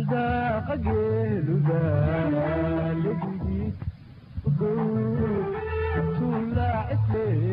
andaaqageeluda ladigiis udhow tuulaacisle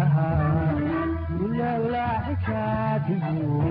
aa Love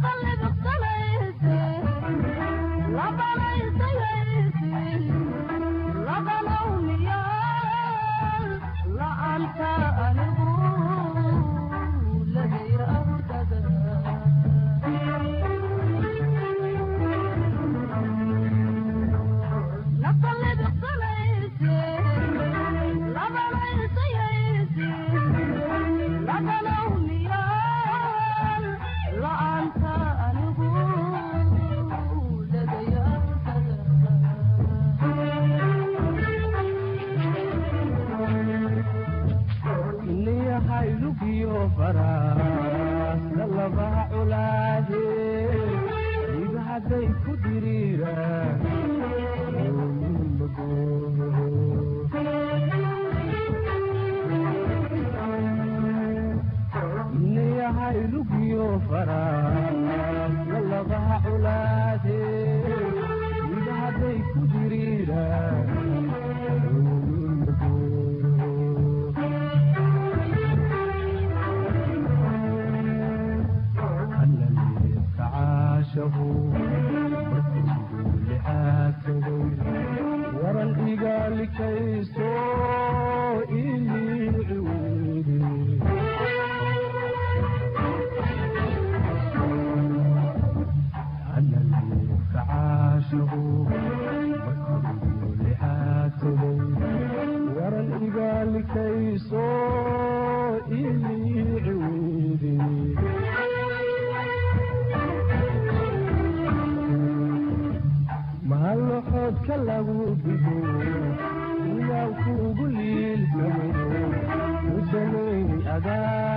Hello. شهور ka lagu digo iyaw kuugu liilkamo u adaa